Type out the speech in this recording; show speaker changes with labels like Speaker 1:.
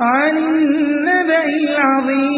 Speaker 1: عن النبأ العظيم